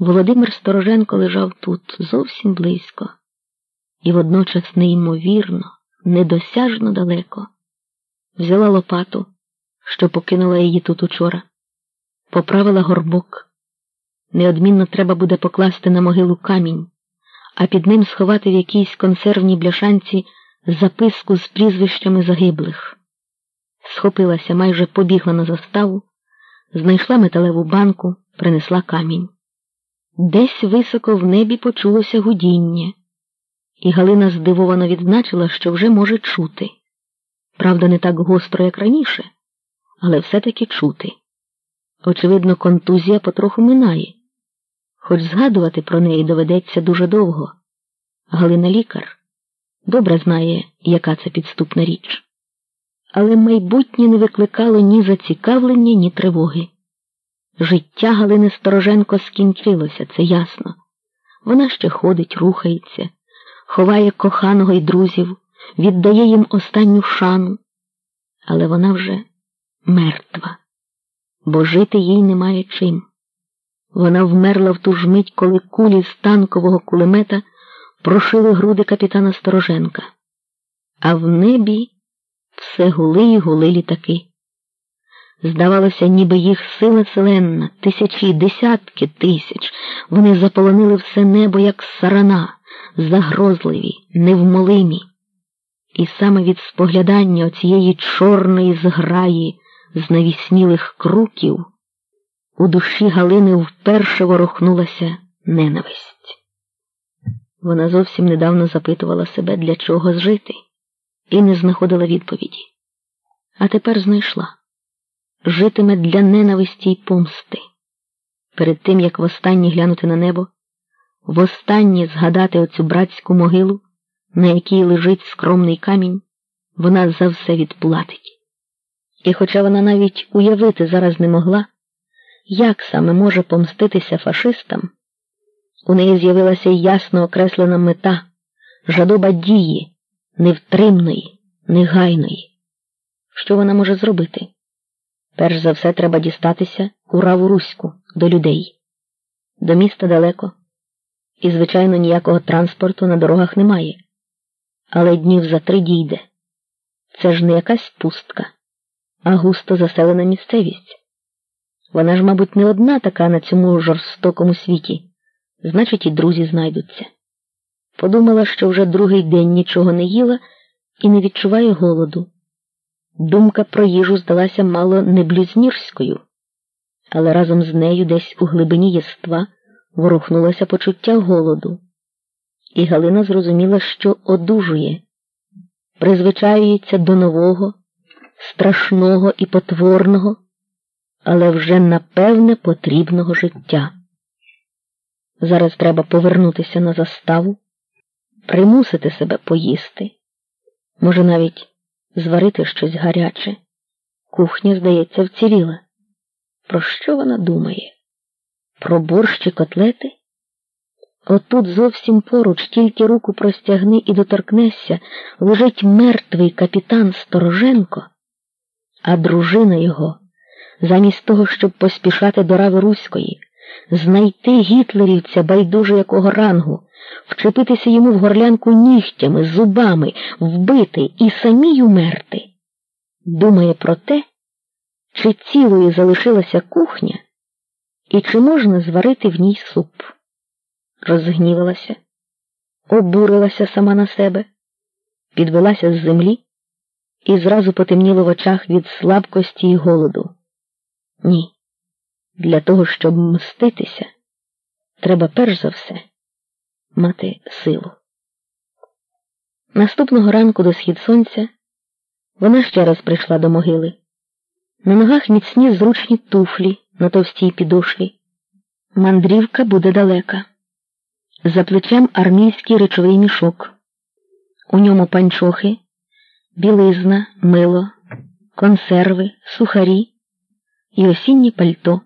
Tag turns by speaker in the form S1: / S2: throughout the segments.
S1: Володимир Стороженко лежав тут зовсім близько, і водночас неймовірно, недосяжно далеко. Взяла лопату, що покинула її тут учора, поправила горбок. Неодмінно треба буде покласти на могилу камінь, а під ним сховати в якійсь консервній бляшанці записку з прізвищами загиблих. Схопилася, майже побігла на заставу, знайшла металеву банку, принесла камінь. Десь високо в небі почулося гудіння, і Галина здивовано відзначила, що вже може чути. Правда, не так гостро, як раніше, але все-таки чути. Очевидно, контузія потроху минає, хоч згадувати про неї доведеться дуже довго. Галина лікар добре знає, яка це підступна річ. Але майбутнє не викликало ні зацікавлення, ні тривоги. Життя Галини Стороженко скінчилося, це ясно. Вона ще ходить, рухається, ховає коханого й друзів, віддає їм останню шану. Але вона вже мертва, бо жити їй немає чим. Вона вмерла в ту ж мить, коли кулі з танкового кулемета прошили груди капітана Стороженка, а в небі все гули й гули літаки. Здавалося, ніби їх сила селенна, тисячі, десятки тисяч, вони заполонили все небо, як сарана, загрозливі, невмолимі. І саме від споглядання оцієї чорної зграї з навіснілих круків у душі Галини вперше ворухнулася ненависть. Вона зовсім недавно запитувала себе, для чого жити, і не знаходила відповіді. А тепер знайшла житиме для ненависті й помсти. Перед тим, як востаннє глянути на небо, востаннє згадати оцю братську могилу, на якій лежить скромний камінь, вона за все відплатить. І хоча вона навіть уявити зараз не могла, як саме може помститися фашистам, у неї з'явилася ясно окреслена мета, жадоба дії, невтримної, негайної. Що вона може зробити? Перш за все треба дістатися у Раву Руську до людей. До міста далеко, і, звичайно, ніякого транспорту на дорогах немає. Але днів за три дійде. Це ж не якась пустка, а густо заселена місцевість. Вона ж, мабуть, не одна така на цьому жорстокому світі, значить, і друзі знайдуться. Подумала, що вже другий день нічого не їла і не відчуває голоду. Думка про їжу здалася мало не блюзнірською, але разом з нею десь у глибині єства ворухнулося почуття голоду, і Галина зрозуміла, що одужує, призвичаюється до нового, страшного і потворного, але вже напевне потрібного життя. Зараз треба повернутися на заставу, примусити себе поїсти, може навіть зварити щось гаряче. Кухня, здається, вціліла. Про що вона думає? Про борщ і котлети? Отут зовсім поруч, тільки руку простягни і доторкнешся, лежить мертвий капітан Стороженко, а дружина його, замість того, щоб поспішати до Рави Руської, знайти гітлерівця байдуже якого рангу, вчепитися йому в горлянку нігтями, зубами, вбити і самій умерти, думає про те, чи цілою залишилася кухня і чи можна зварити в ній суп. Розгнівалася, обурилася сама на себе, підвелася з землі і зразу потемніло в очах від слабкості і голоду. Ні. Для того, щоб мститися, треба перш за все мати силу. Наступного ранку до схід сонця вона ще раз прийшла до могили. На ногах міцні зручні туфлі на товстій підошві. Мандрівка буде далека. За плечем армійський речовий мішок. У ньому панчохи, білизна, мило, консерви, сухарі і осіннє пальто.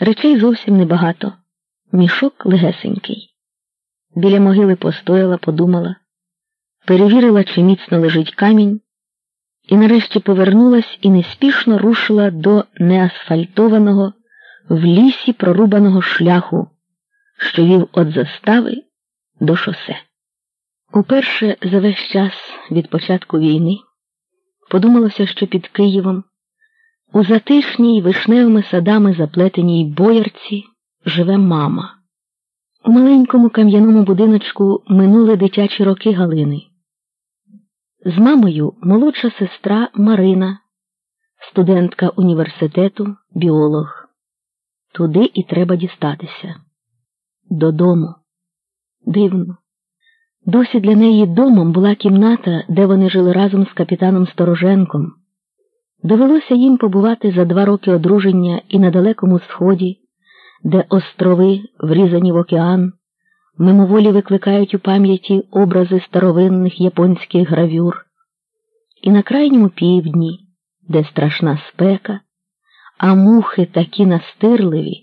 S1: Речей зовсім небагато. Мішок легесенький. Біля могили постояла, подумала, перевірила, чи міцно лежить камінь, і нарешті повернулась і неспішно рушила до неасфальтованого в лісі прорубаного шляху що вів від застави до шосе. Уперше за весь час від початку війни подумалося, що під Києвом у затишній вишневими садами заплетеній боярці живе мама. У маленькому кам'яному будиночку минули дитячі роки Галини. З мамою молодша сестра Марина, студентка університету, біолог. Туди і треба дістатися. Додому. Дивно. Досі для неї домом була кімната, де вони жили разом з капітаном Стороженком. Довелося їм побувати за два роки одруження і на Далекому Сході, де острови, врізані в океан, мимоволі викликають у пам'яті образи старовинних японських гравюр, і на крайньому півдні, де страшна спека, а мухи такі настирливі,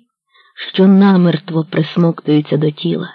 S1: що намертво присмоктуються до тіла.